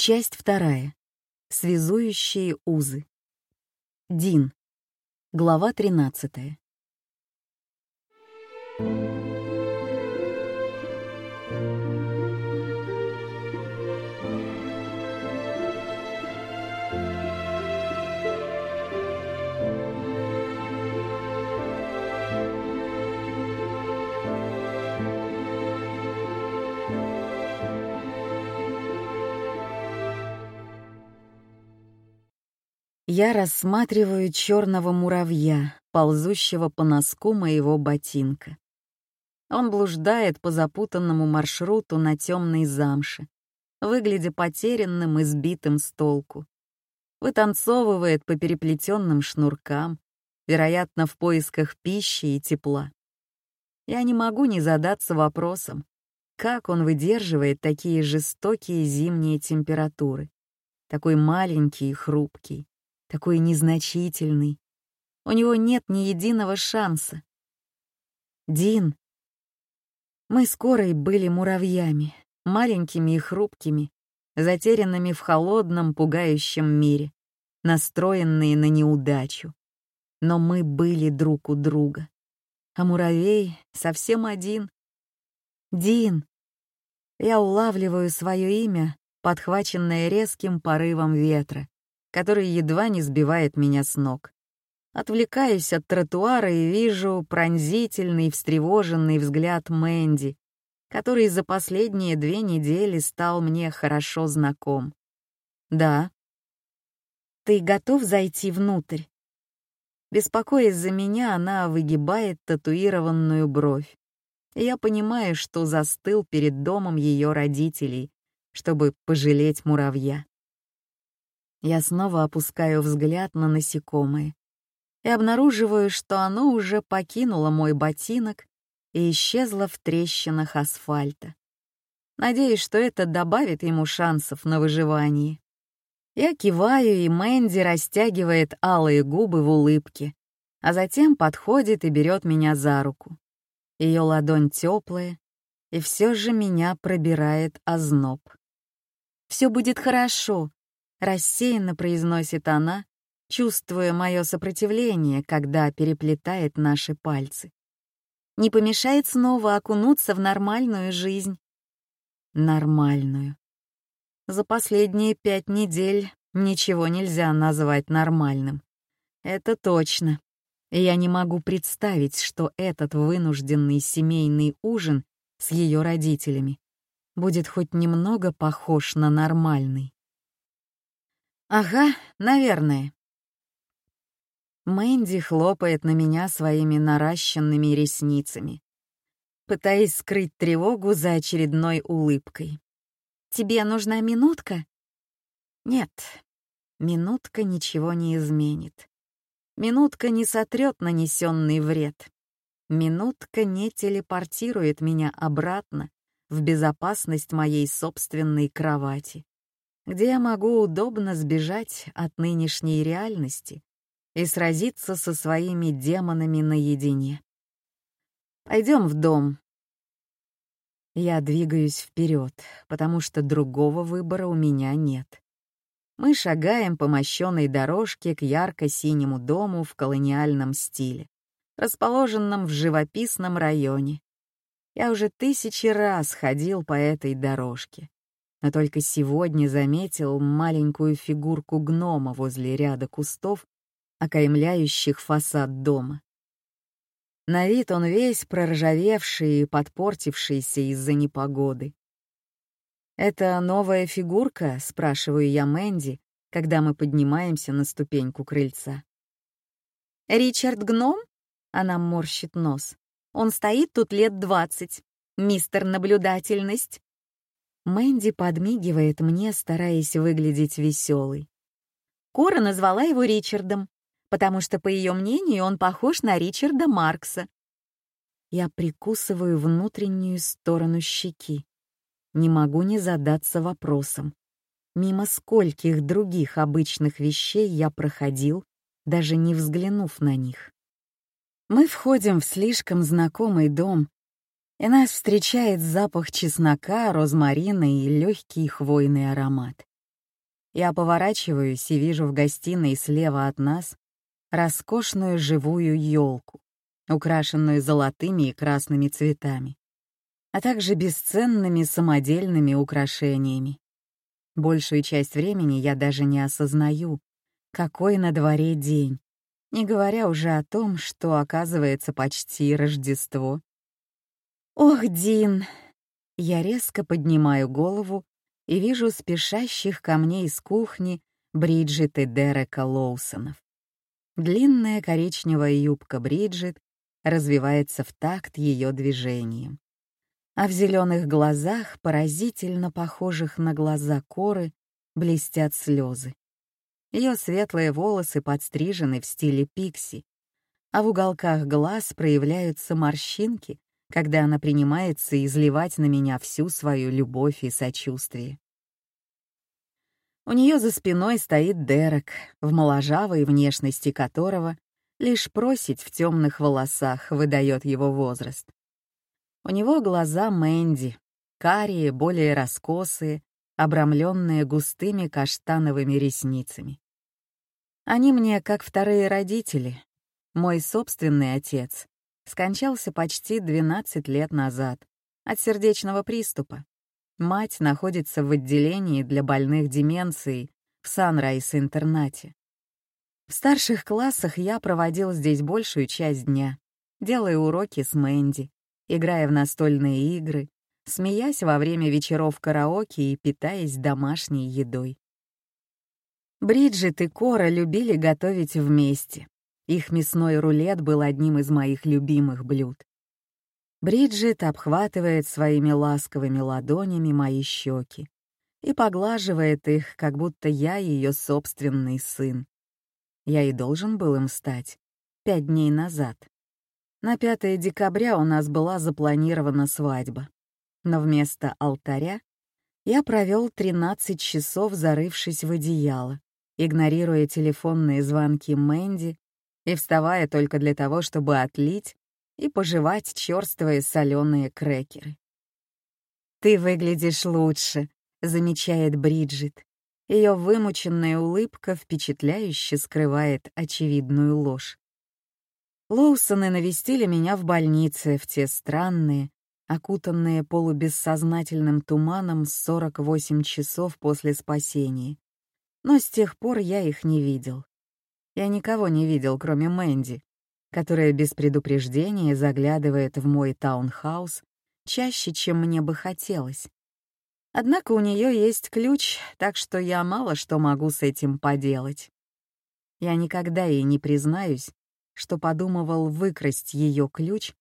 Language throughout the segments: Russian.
Часть вторая. Связующие узы. Дин. Глава 13. Я рассматриваю черного муравья, ползущего по носку моего ботинка. Он блуждает по запутанному маршруту на темной замше, выглядя потерянным и сбитым с толку. Вытанцовывает по переплетенным шнуркам, вероятно, в поисках пищи и тепла. Я не могу не задаться вопросом, как он выдерживает такие жестокие зимние температуры, такой маленький и хрупкий такой незначительный. У него нет ни единого шанса. Дин. Мы скоро и были муравьями, маленькими и хрупкими, затерянными в холодном, пугающем мире, настроенные на неудачу. Но мы были друг у друга. А муравей совсем один. Дин. Я улавливаю свое имя, подхваченное резким порывом ветра, который едва не сбивает меня с ног. Отвлекаюсь от тротуара и вижу пронзительный, встревоженный взгляд Мэнди, который за последние две недели стал мне хорошо знаком. «Да». «Ты готов зайти внутрь?» Беспокоясь за меня, она выгибает татуированную бровь. Я понимаю, что застыл перед домом ее родителей, чтобы пожалеть муравья. Я снова опускаю взгляд на насекомое и обнаруживаю, что оно уже покинуло мой ботинок и исчезло в трещинах асфальта. Надеюсь, что это добавит ему шансов на выживание. Я киваю, и Мэнди растягивает алые губы в улыбке, а затем подходит и берет меня за руку. Ее ладонь теплая, и все же меня пробирает озноб. «Все будет хорошо», Рассеянно произносит она, чувствуя мое сопротивление, когда переплетает наши пальцы. Не помешает снова окунуться в нормальную жизнь. Нормальную. За последние пять недель ничего нельзя назвать нормальным. Это точно. Я не могу представить, что этот вынужденный семейный ужин с ее родителями будет хоть немного похож на нормальный. «Ага, наверное». Мэнди хлопает на меня своими наращенными ресницами, пытаясь скрыть тревогу за очередной улыбкой. «Тебе нужна минутка?» «Нет, минутка ничего не изменит. Минутка не сотрет нанесенный вред. Минутка не телепортирует меня обратно в безопасность моей собственной кровати где я могу удобно сбежать от нынешней реальности и сразиться со своими демонами наедине. Пойдем в дом. Я двигаюсь вперед, потому что другого выбора у меня нет. Мы шагаем по мощенной дорожке к ярко-синему дому в колониальном стиле, расположенном в живописном районе. Я уже тысячи раз ходил по этой дорожке но только сегодня заметил маленькую фигурку гнома возле ряда кустов, окаймляющих фасад дома. На вид он весь проржавевший и подпортившийся из-за непогоды. «Это новая фигурка?» — спрашиваю я Мэнди, когда мы поднимаемся на ступеньку крыльца. «Ричард Гном?» — она морщит нос. «Он стоит тут лет двадцать. Мистер Наблюдательность. Мэнди подмигивает мне, стараясь выглядеть веселой. Кора назвала его Ричардом, потому что, по ее мнению, он похож на Ричарда Маркса. Я прикусываю внутреннюю сторону щеки. Не могу не задаться вопросом. Мимо скольких других обычных вещей я проходил, даже не взглянув на них. Мы входим в слишком знакомый дом, и нас встречает запах чеснока, розмарина и легкий хвойный аромат. Я поворачиваюсь и вижу в гостиной слева от нас роскошную живую елку, украшенную золотыми и красными цветами, а также бесценными самодельными украшениями. Большую часть времени я даже не осознаю, какой на дворе день, не говоря уже о том, что оказывается почти Рождество. «Ох, Дин!» Я резко поднимаю голову и вижу спешащих ко мне из кухни Бриджит и Дерека Лоусонов. Длинная коричневая юбка Бриджит развивается в такт ее движением. А в зеленых глазах, поразительно похожих на глаза коры, блестят слезы. Ее светлые волосы подстрижены в стиле пикси, а в уголках глаз проявляются морщинки, когда она принимается изливать на меня всю свою любовь и сочувствие. У нее за спиной стоит Дерек, в моложавой внешности которого лишь просить в темных волосах выдает его возраст. У него глаза Мэнди, карие, более раскосые, обрамленные густыми каштановыми ресницами. Они мне как вторые родители. Мой собственный отец скончался почти 12 лет назад от сердечного приступа. Мать находится в отделении для больных деменцией в Санрайс-интернате. В старших классах я проводил здесь большую часть дня, делая уроки с Мэнди, играя в настольные игры, смеясь во время вечеров караоке и питаясь домашней едой. Бриджит и Кора любили готовить вместе, их мясной рулет был одним из моих любимых блюд. Бриджит обхватывает своими ласковыми ладонями мои щеки и поглаживает их, как будто я ее собственный сын. Я и должен был им стать пять дней назад. На 5 декабря у нас была запланирована свадьба, но вместо алтаря я провел 13 часов, зарывшись в одеяло, игнорируя телефонные звонки Мэнди и вставая только для того, чтобы отлить и пожевать черствые соленые крекеры. «Ты выглядишь лучше», — замечает Бриджит. Ее вымученная улыбка впечатляюще скрывает очевидную ложь. Лоусоны навестили меня в больнице в те странные, окутанные полубессознательным туманом 48 часов после спасения. Но с тех пор я их не видел. Я никого не видел, кроме Мэнди, которая без предупреждения заглядывает в мой таунхаус чаще, чем мне бы хотелось. Однако у нее есть ключ, так что я мало что могу с этим поделать. Я никогда ей не признаюсь, что подумывал выкрасть ее ключ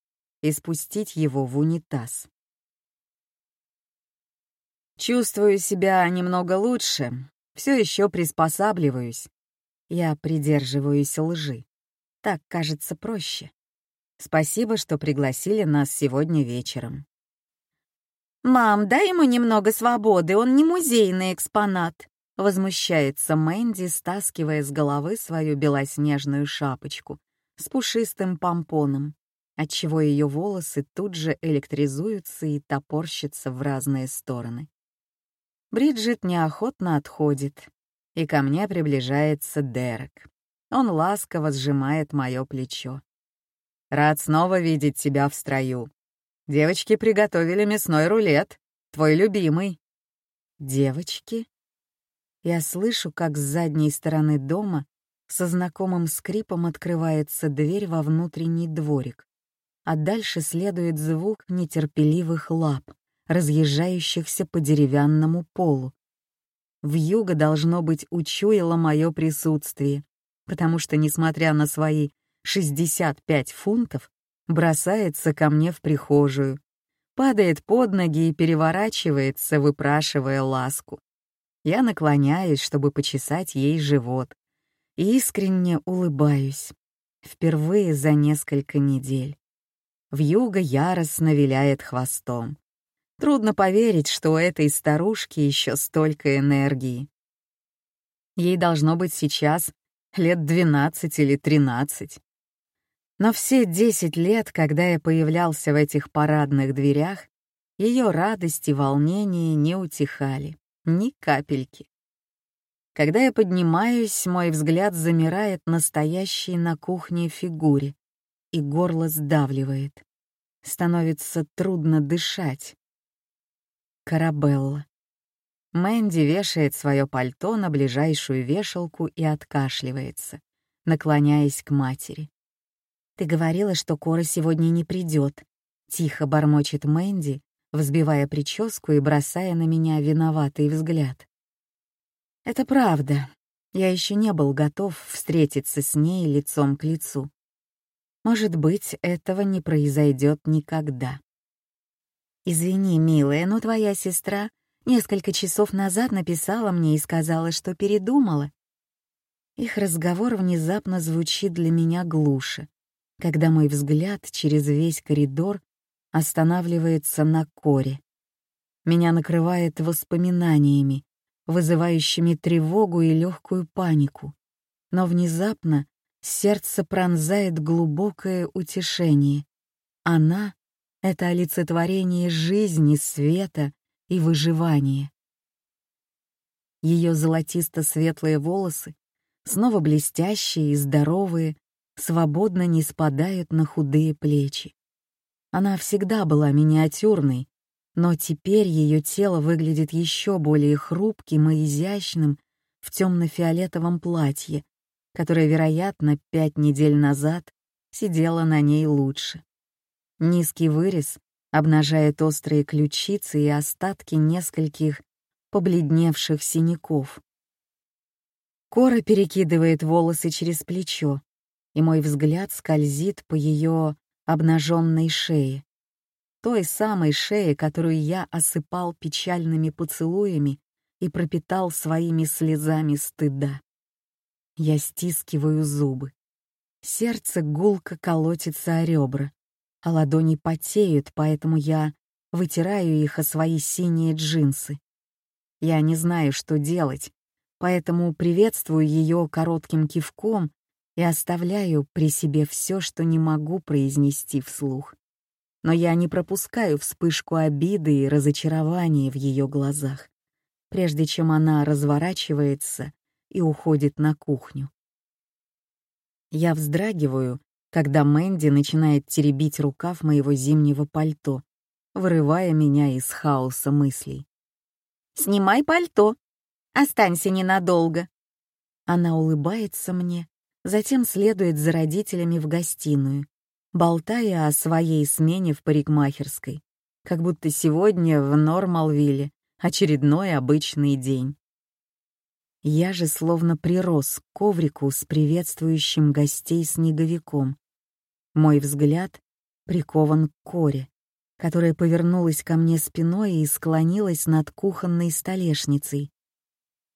и спустить его в унитаз. Чувствую себя немного лучше, все еще приспосабливаюсь, я придерживаюсь лжи. Так кажется проще. Спасибо, что пригласили нас сегодня вечером. «Мам, дай ему немного свободы, он не музейный экспонат», — возмущается Мэнди, стаскивая с головы свою белоснежную шапочку с пушистым помпоном, отчего ее волосы тут же электризуются и топорщатся в разные стороны. Бриджит неохотно отходит, и ко мне приближается Дерек. Он ласково сжимает мое плечо. «Рад снова видеть тебя в строю. Девочки приготовили мясной рулет, твой любимый». «Девочки?» Я слышу, как с задней стороны дома со знакомым скрипом открывается дверь во внутренний дворик, а дальше следует звук нетерпеливых лап, разъезжающихся по деревянному полу, Вьюга, должно быть, учуяла мое присутствие, потому что, несмотря на свои 65 фунтов, бросается ко мне в прихожую, падает под ноги и переворачивается, выпрашивая ласку. Я наклоняюсь, чтобы почесать ей живот, и искренне улыбаюсь. Впервые за несколько недель. Вьюга яростно виляет хвостом. Трудно поверить, что у этой старушки еще столько энергии. Ей должно быть сейчас лет 12 или 13. Но все 10 лет, когда я появлялся в этих парадных дверях, ее радость и волнение не утихали, ни капельки. Когда я поднимаюсь, мой взгляд замирает настоящей на кухне фигуре, и горло сдавливает. Становится трудно дышать. Карабелла. Мэнди вешает свое пальто на ближайшую вешалку и откашливается, наклоняясь к матери. «Ты говорила, что Кора сегодня не придет», — тихо бормочет Мэнди, взбивая прическу и бросая на меня виноватый взгляд. Это правда. Я еще не был готов встретиться с ней лицом к лицу. Может быть, этого не произойдет никогда. «Извини, милая, но твоя сестра несколько часов назад написала мне и сказала, что передумала». Их разговор внезапно звучит для меня глуше, когда мой взгляд через весь коридор останавливается на коре. Меня накрывает воспоминаниями, вызывающими тревогу и легкую панику. Но внезапно сердце пронзает глубокое утешение. Она — это олицетворение жизни, света и выживания. Ее золотисто-светлые волосы, снова блестящие и здоровые, свободно не спадают на худые плечи. Она всегда была миниатюрной, но теперь ее тело выглядит еще более хрупким и изящным в темно-фиолетовом платье, которое, вероятно, пять недель назад сидело на ней лучше. Низкий вырез обнажает острые ключицы и остатки нескольких побледневших синяков. Кора перекидывает волосы через плечо, и мой взгляд скользит по ее обнаженной шее той самой шеи, которую я осыпал печальными поцелуями и пропитал своими слезами стыда. Я стискиваю зубы. Сердце гулко колотится о ребра, а ладони потеют, поэтому я вытираю их о свои синие джинсы. Я не знаю, что делать, поэтому приветствую ее коротким кивком и оставляю при себе все, что не могу произнести вслух но я не пропускаю вспышку обиды и разочарования в ее глазах, прежде чем она разворачивается и уходит на кухню. Я вздрагиваю, когда Мэнди начинает теребить рукав моего зимнего пальто, вырывая меня из хаоса мыслей. «Снимай пальто! Останься ненадолго!» Она улыбается мне, затем следует за родителями в гостиную, болтая о своей смене в парикмахерской, как будто сегодня в Нормалвилле очередной обычный день. Я же словно прирос к коврику с приветствующим гостей снеговиком. Мой взгляд прикован к коре, которая повернулась ко мне спиной и склонилась над кухонной столешницей.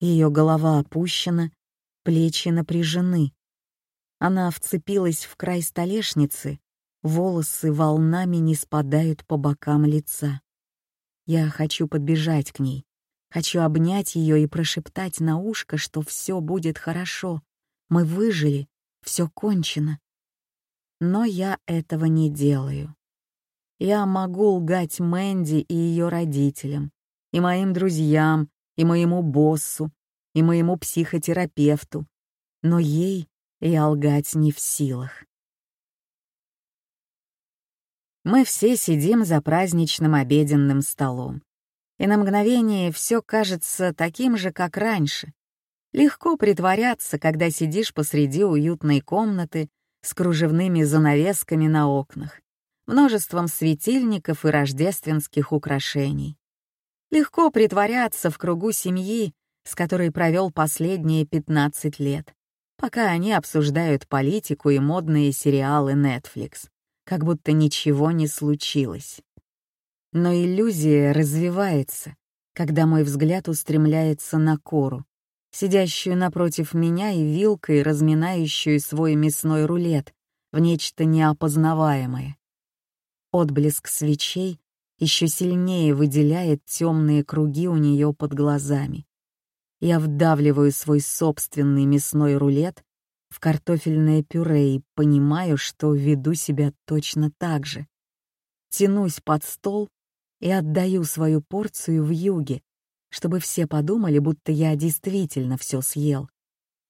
Ее голова опущена, плечи напряжены. Она вцепилась в край столешницы, волосы волнами не спадают по бокам лица. Я хочу подбежать к ней, хочу обнять ее и прошептать на ушко, что все будет хорошо, мы выжили, все кончено. Но я этого не делаю. Я могу лгать Мэнди и ее родителям, и моим друзьям, и моему боссу, и моему психотерапевту, но ей я лгать не в силах. Мы все сидим за праздничным обеденным столом. И на мгновение все кажется таким же, как раньше. Легко притворяться, когда сидишь посреди уютной комнаты с кружевными занавесками на окнах, множеством светильников и рождественских украшений. Легко притворяться в кругу семьи, с которой провел последние 15 лет, пока они обсуждают политику и модные сериалы Netflix как будто ничего не случилось. Но иллюзия развивается, когда мой взгляд устремляется на кору, сидящую напротив меня и вилкой, разминающую свой мясной рулет в нечто неопознаваемое. Отблеск свечей еще сильнее выделяет темные круги у нее под глазами. Я вдавливаю свой собственный мясной рулет в картофельное пюре и понимаю, что веду себя точно так же. Тянусь под стол и отдаю свою порцию в юге, чтобы все подумали, будто я действительно все съел.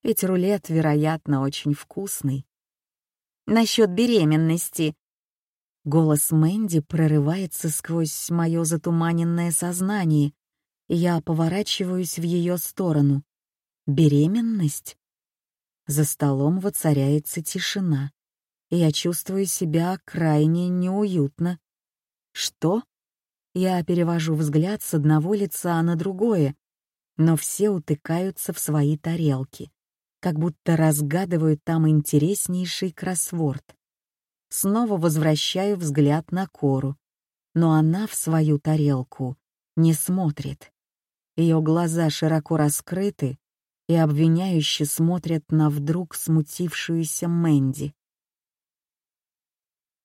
Ведь рулет, вероятно, очень вкусный. Насчет беременности. Голос Мэнди прорывается сквозь мое затуманенное сознание, и я поворачиваюсь в ее сторону. Беременность? За столом воцаряется тишина, и я чувствую себя крайне неуютно. Что? Я перевожу взгляд с одного лица на другое, но все утыкаются в свои тарелки, как будто разгадывают там интереснейший кроссворд. Снова возвращаю взгляд на Кору, но она в свою тарелку не смотрит. Ее глаза широко раскрыты и обвиняюще смотрят на вдруг смутившуюся Мэнди.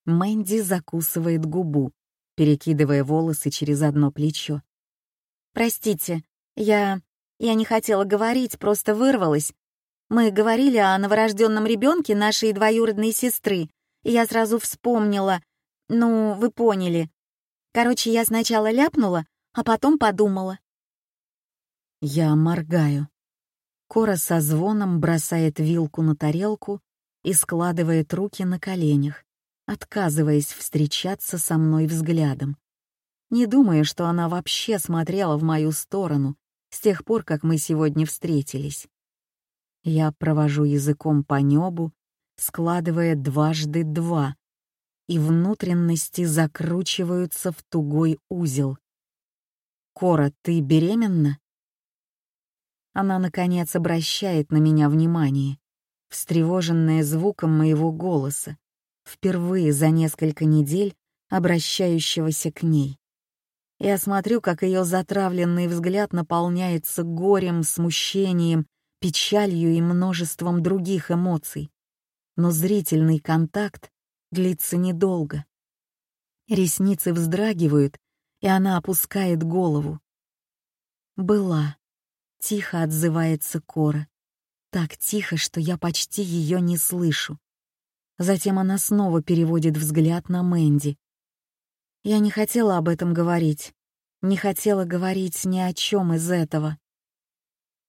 Мэнди закусывает губу, перекидывая волосы через одно плечо. «Простите, я... я не хотела говорить, просто вырвалась. Мы говорили о новорожденном ребенке нашей двоюродной сестры, и я сразу вспомнила. Ну, вы поняли. Короче, я сначала ляпнула, а потом подумала». Я моргаю. Кора со звоном бросает вилку на тарелку и складывает руки на коленях отказываясь встречаться со мной взглядом. Не думаю, что она вообще смотрела в мою сторону с тех пор, как мы сегодня встретились. Я провожу языком по небу, складывая дважды два, и внутренности закручиваются в тугой узел. «Кора, ты беременна?» Она, наконец, обращает на меня внимание, встревоженная звуком моего голоса, впервые за несколько недель обращающегося к ней. Я смотрю, как ее затравленный взгляд наполняется горем, смущением, печалью и множеством других эмоций. Но зрительный контакт длится недолго. Ресницы вздрагивают, и она опускает голову. «Была», — тихо отзывается Кора. Так тихо, что я почти ее не слышу. Затем она снова переводит взгляд на Мэнди. Я не хотела об этом говорить. Не хотела говорить ни о чем из этого.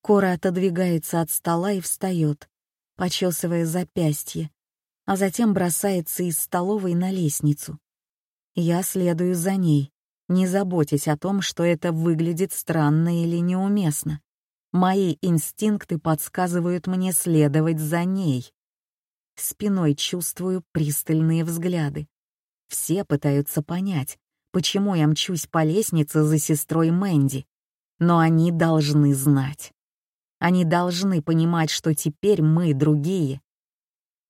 Кора отодвигается от стола и встает, почесывая запястье, а затем бросается из столовой на лестницу. Я следую за ней, не заботясь о том, что это выглядит странно или неуместно. Мои инстинкты подсказывают мне следовать за ней. Спиной чувствую пристальные взгляды. Все пытаются понять, почему я мчусь по лестнице за сестрой Мэнди. Но они должны знать. Они должны понимать, что теперь мы другие.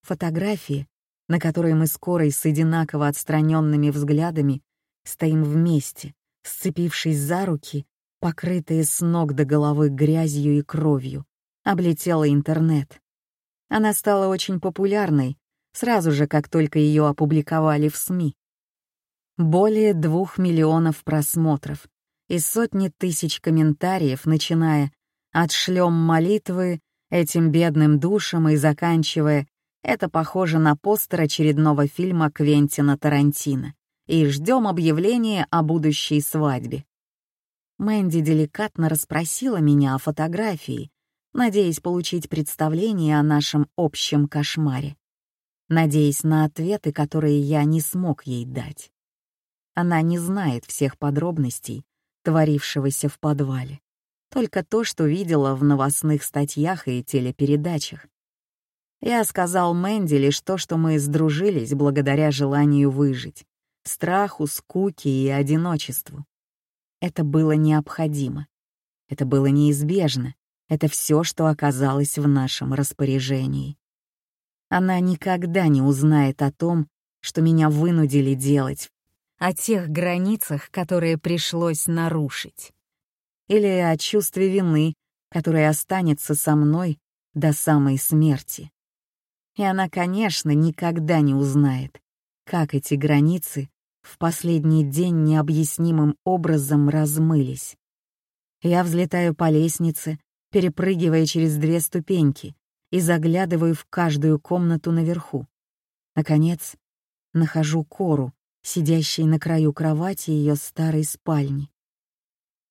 Фотографии, на которой мы скоро и с одинаково отстраненными взглядами стоим вместе, сцепившись за руки, покрытые с ног до головы грязью и кровью, облетела интернет. Она стала очень популярной, сразу же, как только ее опубликовали в СМИ. Более двух миллионов просмотров и сотни тысяч комментариев, начиная от «шлем молитвы» этим бедным душам и заканчивая «это похоже на постер очередного фильма Квентина Тарантино» и ждем объявления о будущей свадьбе. Мэнди деликатно расспросила меня о фотографии, надеясь получить представление о нашем общем кошмаре, надеясь на ответы, которые я не смог ей дать. Она не знает всех подробностей, творившегося в подвале, только то, что видела в новостных статьях и телепередачах. Я сказал Мэнди лишь то, что мы сдружились благодаря желанию выжить, страху, скуке и одиночеству. Это было необходимо. Это было неизбежно, это все, что оказалось в нашем распоряжении. Она никогда не узнает о том, что меня вынудили делать, о тех границах, которые пришлось нарушить. Или о чувстве вины, которое останется со мной до самой смерти. И она, конечно, никогда не узнает, как эти границы в последний день необъяснимым образом размылись. Я взлетаю по лестнице, перепрыгивая через две ступеньки и заглядываю в каждую комнату наверху. Наконец, нахожу Кору, сидящей на краю кровати ее старой спальни.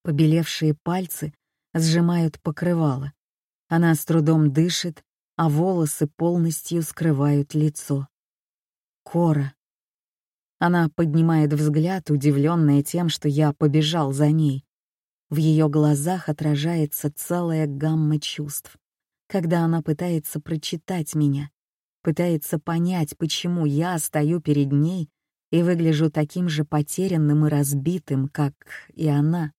Побелевшие пальцы сжимают покрывало. Она с трудом дышит, а волосы полностью скрывают лицо. Кора. Она поднимает взгляд, удивленная тем, что я побежал за ней. В ее глазах отражается целая гамма чувств, когда она пытается прочитать меня, пытается понять, почему я стою перед ней и выгляжу таким же потерянным и разбитым, как и она.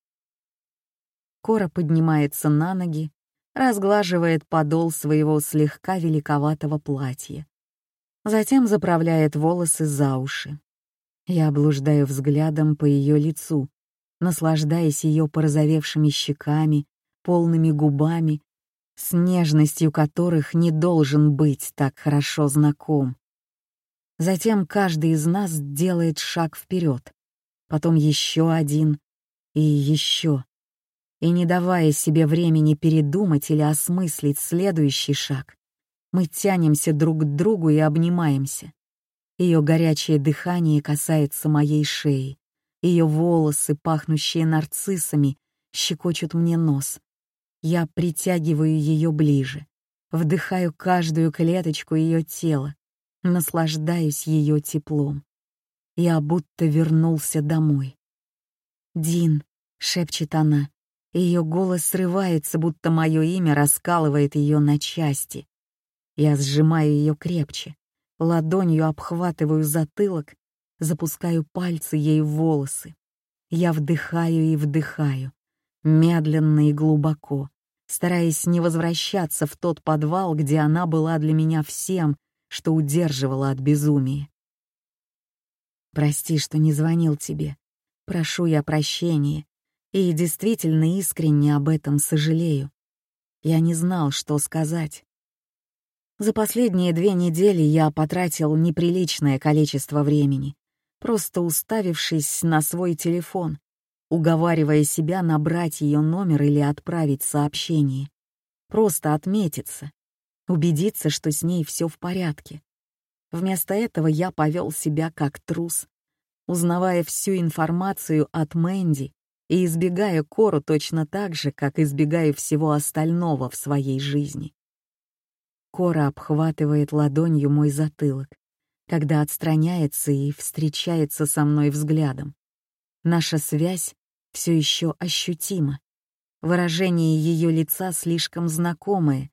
Кора поднимается на ноги, разглаживает подол своего слегка великоватого платья. Затем заправляет волосы за уши. Я блуждаю взглядом по ее лицу, наслаждаясь ее порозовевшими щеками, полными губами, с нежностью которых не должен быть так хорошо знаком. Затем каждый из нас делает шаг вперед, потом еще один и еще. И не давая себе времени передумать или осмыслить следующий шаг, мы тянемся друг к другу и обнимаемся. Ее горячее дыхание касается моей шеи. Ее волосы, пахнущие нарциссами, щекочут мне нос. Я притягиваю ее ближе, вдыхаю каждую клеточку ее тела, наслаждаюсь ее теплом. Я будто вернулся домой. «Дин», — шепчет она, ее голос срывается, будто мое имя раскалывает ее на части. Я сжимаю ее крепче, ладонью обхватываю затылок запускаю пальцы ей в волосы. Я вдыхаю и вдыхаю, медленно и глубоко, стараясь не возвращаться в тот подвал, где она была для меня всем, что удерживала от безумия. Прости, что не звонил тебе. Прошу я прощения. И действительно искренне об этом сожалею. Я не знал, что сказать. За последние две недели я потратил неприличное количество времени, просто уставившись на свой телефон, уговаривая себя набрать ее номер или отправить сообщение. Просто отметиться, убедиться, что с ней все в порядке. Вместо этого я повел себя как трус, узнавая всю информацию от Мэнди и избегая Кору точно так же, как избегаю всего остального в своей жизни. Кора обхватывает ладонью мой затылок, когда отстраняется и встречается со мной взглядом. Наша связь все еще ощутима. Выражение ее лица слишком знакомое,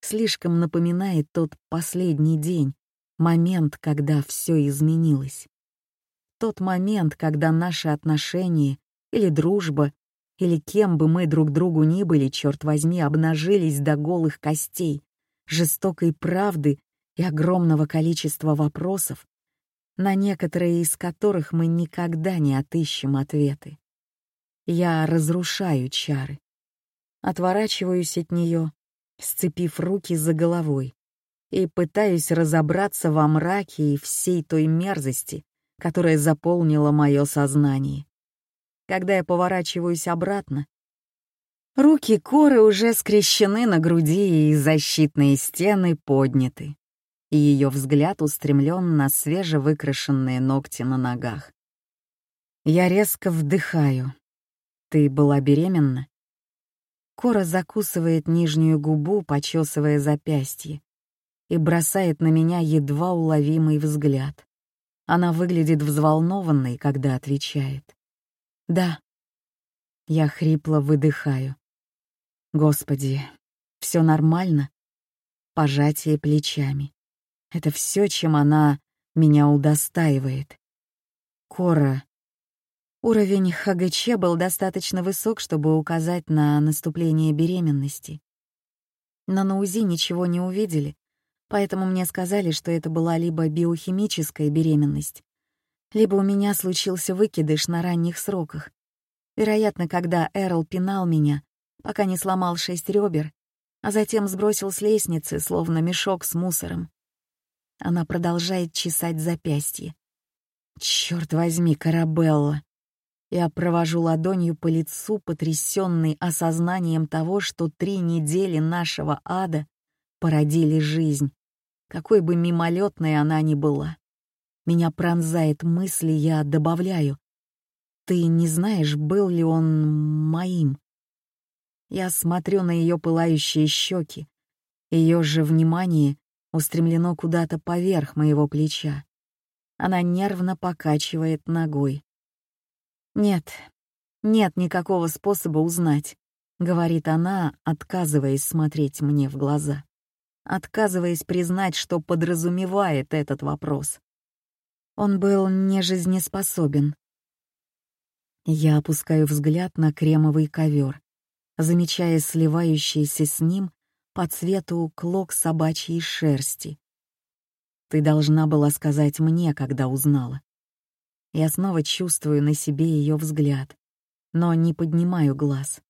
слишком напоминает тот последний день, момент, когда все изменилось. Тот момент, когда наши отношения или дружба, или кем бы мы друг другу ни были, черт возьми, обнажились до голых костей, жестокой правды и огромного количества вопросов, на некоторые из которых мы никогда не отыщем ответы. Я разрушаю чары. Отворачиваюсь от нее, сцепив руки за головой, и пытаюсь разобраться во мраке и всей той мерзости, которая заполнила мое сознание. Когда я поворачиваюсь обратно, руки коры уже скрещены на груди и защитные стены подняты и ее взгляд устремлен на свежевыкрашенные ногти на ногах. Я резко вдыхаю. «Ты была беременна?» Кора закусывает нижнюю губу, почесывая запястье, и бросает на меня едва уловимый взгляд. Она выглядит взволнованной, когда отвечает. «Да». Я хрипло выдыхаю. «Господи, все нормально?» Пожатие плечами. Это все, чем она меня удостаивает. Кора. Уровень ХГЧ был достаточно высок, чтобы указать на наступление беременности. Но на УЗИ ничего не увидели, поэтому мне сказали, что это была либо биохимическая беременность, либо у меня случился выкидыш на ранних сроках. Вероятно, когда Эрл пинал меня, пока не сломал шесть ребер, а затем сбросил с лестницы, словно мешок с мусором. Она продолжает чесать запястье. Черт возьми, Карабелла. Я провожу ладонью по лицу, потрясенный осознанием того, что три недели нашего ада породили жизнь, какой бы мимолетной она ни была. Меня пронзает мысли, я добавляю. Ты не знаешь, был ли он моим? Я смотрю на ее пылающие щеки. Ее же внимание устремлено куда-то поверх моего плеча. Она нервно покачивает ногой. «Нет, нет никакого способа узнать», — говорит она, отказываясь смотреть мне в глаза, отказываясь признать, что подразумевает этот вопрос. Он был нежизнеспособен. Я опускаю взгляд на кремовый ковер, замечая сливающийся с ним по цвету клок собачьей шерсти, ты должна была сказать мне, когда узнала. Я снова чувствую на себе ее взгляд, но не поднимаю глаз.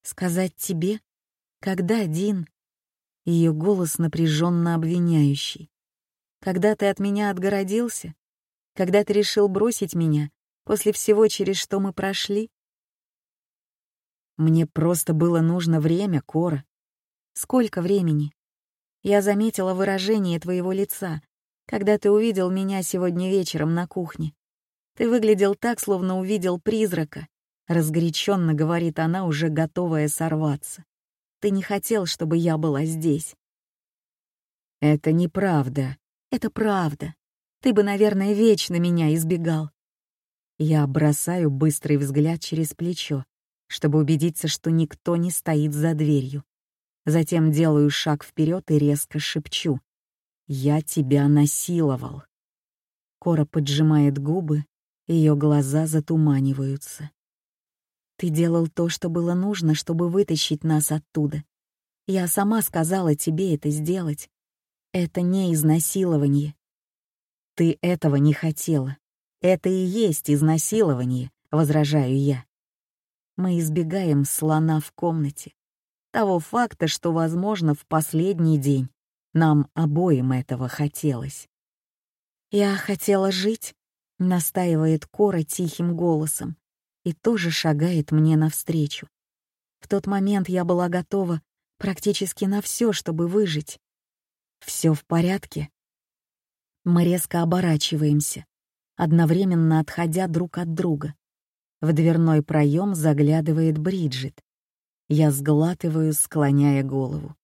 Сказать тебе? Когда, Дин? Ее голос напряженно обвиняющий. Когда ты от меня отгородился? Когда ты решил бросить меня после всего, через что мы прошли? Мне просто было нужно время, Кора. Сколько времени? Я заметила выражение твоего лица, когда ты увидел меня сегодня вечером на кухне. Ты выглядел так, словно увидел призрака. Разгоряченно говорит она, уже готовая сорваться. Ты не хотел, чтобы я была здесь. Это неправда. Это правда. Ты бы, наверное, вечно меня избегал. Я бросаю быстрый взгляд через плечо, чтобы убедиться, что никто не стоит за дверью. Затем делаю шаг вперед и резко шепчу. «Я тебя насиловал». Кора поджимает губы, ее глаза затуманиваются. «Ты делал то, что было нужно, чтобы вытащить нас оттуда. Я сама сказала тебе это сделать. Это не изнасилование. Ты этого не хотела. Это и есть изнасилование», — возражаю я. Мы избегаем слона в комнате того факта, что, возможно, в последний день нам обоим этого хотелось. «Я хотела жить», — настаивает Кора тихим голосом и тоже шагает мне навстречу. В тот момент я была готова практически на все, чтобы выжить. Все в порядке. Мы резко оборачиваемся, одновременно отходя друг от друга. В дверной проем заглядывает Бриджит. Я сглатываю, склоняя голову.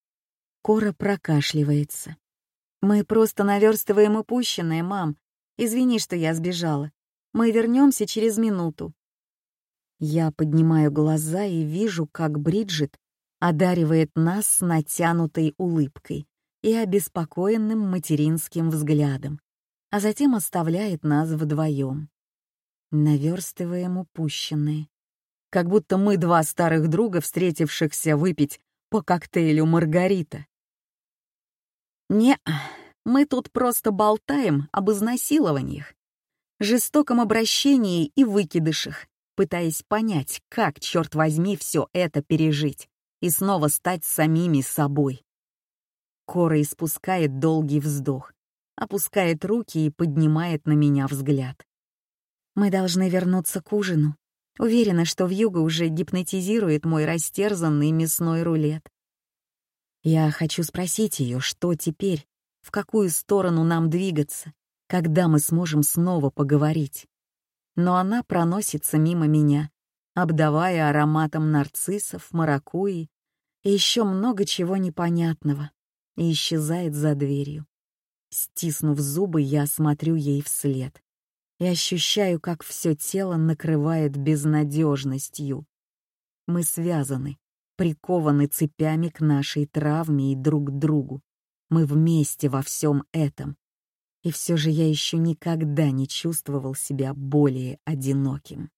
Кора прокашливается. «Мы просто наверстываем упущенное, мам. Извини, что я сбежала. Мы вернемся через минуту». Я поднимаю глаза и вижу, как Бриджит одаривает нас натянутой улыбкой и обеспокоенным материнским взглядом, а затем оставляет нас вдвоем. Наверстываем упущенное как будто мы два старых друга, встретившихся выпить по коктейлю «Маргарита». Не, мы тут просто болтаем об изнасилованиях, жестоком обращении и выкидышах, пытаясь понять, как, черт возьми, все это пережить и снова стать самими собой. Кора испускает долгий вздох, опускает руки и поднимает на меня взгляд. Мы должны вернуться к ужину. Уверена, что вьюга уже гипнотизирует мой растерзанный мясной рулет. Я хочу спросить ее, что теперь, в какую сторону нам двигаться, когда мы сможем снова поговорить. Но она проносится мимо меня, обдавая ароматом нарциссов, маракуи и еще много чего непонятного, и исчезает за дверью. Стиснув зубы, я смотрю ей вслед и ощущаю, как все тело накрывает безнадежностью. Мы связаны, прикованы цепями к нашей травме и друг к другу. Мы вместе во всем этом. И все же я еще никогда не чувствовал себя более одиноким.